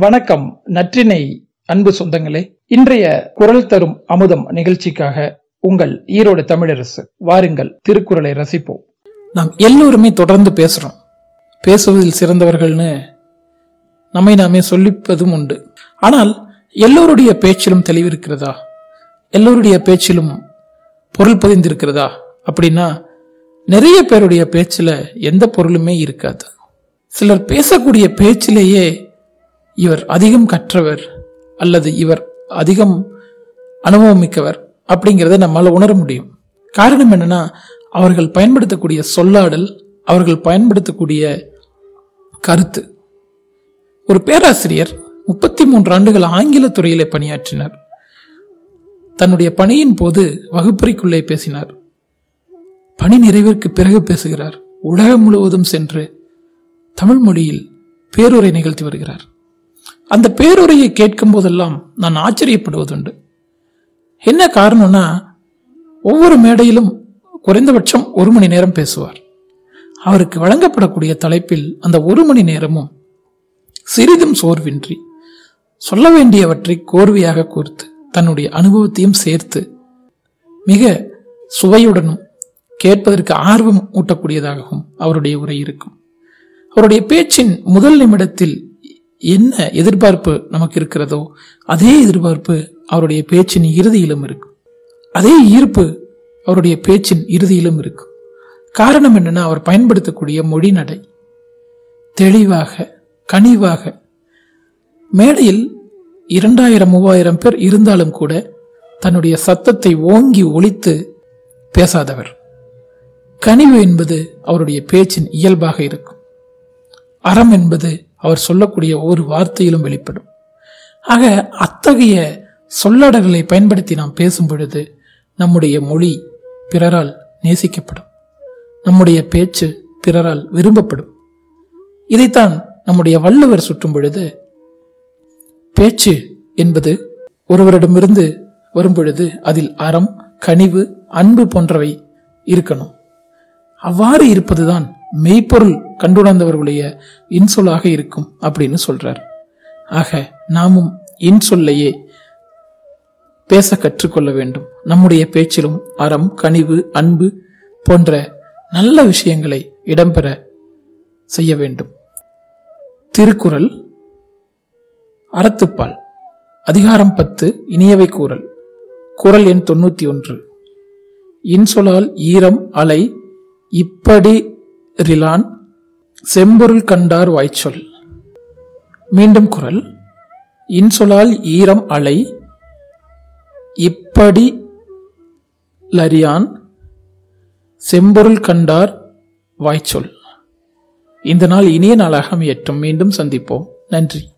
வணக்கம் நற்றினை அன்பு சொந்தங்களே. இன்றைய குரல் தரும் அமுதம் நிகழ்ச்சிக்காக உங்கள் ஈரோடு தமிழரசு வாருங்கள் திருக்குறளை ரசிப்போம். நாம் எல்லோருமே தொடர்ந்து பேசுறோம். பேசுவதில் சிறந்தவர்கள்னு நம்மை நாமே சொல்லிப்பதும் உண்டு. ஆனால் எல்லோருடைய பேச்சிலும் தெளிவிருக்கிறதா? எல்லோருடைய பேச்சிலும் பொருள் பதிந்திருக்கிறதா? அப்படின்னா நிறைய பேருடைய பேச்சில் எந்த பொருளுமே இருக்காது. சிலர் பேசக்கூடிய பேச்சிலேயே இவர் அதிகம் கற்றவர் அல்லது இவர் அதிகம் அனுபவம் மிக்கவர் அப்படிங்கிறத நம்மால் உணர முடியும். காரணம் என்னன்னா அவர்கள் பயன்படுத்தக்கூடிய சொல்லாடல் அவர்கள் பயன்படுத்தக்கூடிய கருத்து. ஒரு பேராசிரியர் முப்பத்தி மூன்று ஆண்டுகள் ஆங்கில துறையிலே பணியாற்றினார். தன்னுடைய பணியின் போது வகுப்பறைக்குள்ளே பேசினார். பணி நிறைவிற்கு பிறகு பேசுகிறார். உலகம் முழுவதும் சென்று தமிழ் மொழியில் பேருரை நிகழ்த்தி வருகிறார். அந்த பேருரையை கேட்கும் போதெல்லாம் நான் ஆச்சரியப்படுவதுண்டு. என்ன காரணம்னா ஒவ்வொரு மேடையிலும் குறைந்தபட்சம் ஒரு மணி நேரம் பேசுவார். அவருக்கு வழங்கப்படக்கூடிய தலைப்பில் அந்த ஒரு மணி நேரமும் சிறிதும் சோர்வின்றி சொல்ல வேண்டியவற்றை கோர்வையாக கோர்த்து தன்னுடைய அனுபவத்தையும் சேர்த்து மிக சுவையுடனும் கேட்பதற்கு ஆர்வம் ஊட்டக்கூடியதாகவும் அவருடைய உரை இருக்கும். அவருடைய பேச்சின் முதல் நிமிடத்தில் என்ன எதிர்பார்ப்பு நமக்கு இருக்கிறதோ அதே எதிர்பார்ப்பு அவருடைய பேச்சின் இறுதியிலும் இருக்கும். அதே ஈர்ப்பு அவருடைய பேச்சின் இறுதியிலும் இருக்கும். காரணம் என்னன்னா அவர் பயன்படுத்தக்கூடிய மொழி நடை. தெளிவாக கனிவாக. மேடையில் இரண்டாயிரம் மூவாயிரம் பேர் இருந்தாலும் கூட தன்னுடைய சத்தத்தை ஓங்கி ஒழித்து பேசாதவர். கனிவு என்பது அவருடைய பேச்சின் இயல்பாக இருக்கும். அறம் என்பது அவர் சொல்லக்கூடிய ஒவ்வொரு வார்த்தையிலும் வெளிப்படும். ஆக அத்தகைய சொல்லாடல்களை பயன்படுத்தி நாம் பேசும் பொழுது நம்முடைய மொழி பிறரால் நேசிக்கப்படும். நம்முடைய பேச்சு பிறரால் விரும்பப்படும். இதைத்தான் நம்முடைய வள்ளுவர் சுற்றும் பொழுது பேச்சு என்பது ஒருவரிடமிருந்து வரும் பொழுது அதில் அறம் கனிவு அன்பு போன்றவை இருக்கணும். அவ்வாறு இருப்பதுதான் மெய்ப்பொருள் கண்டுணர்ந்தவர்களுடைய இன்சொலாக இருக்கும் அப்படின்னு சொல்றார். ஆக நாமும் இன்சொல்லையே பேச கற்றுக்கொள்ள வேண்டும். நம்முடைய பேச்சிலும் அறம் கனிவு அன்பு போன்ற நல்ல விஷயங்களை இடம்பெற செய்ய வேண்டும். திருக்குறள் அறத்துப்பால் அதிகாரம் பத்து இனியவை கூறல். குரல் எண் தொண்ணூத்தி ஒன்று. இன்சொலால் ஈரம் அலை இப்படி ரிலான் செம்பொருள் கண்டார் வாய்ச்சொல். மீண்டும் குரல். இன்சொலால் ஈரம் அலை. இப்படி லரியான் செம்பொருள் கண்டார் வாய்ச்சொல். இந்த நாள் இனிய நாளாக எட்டும் மீண்டும் சந்திப்போம். நன்றி.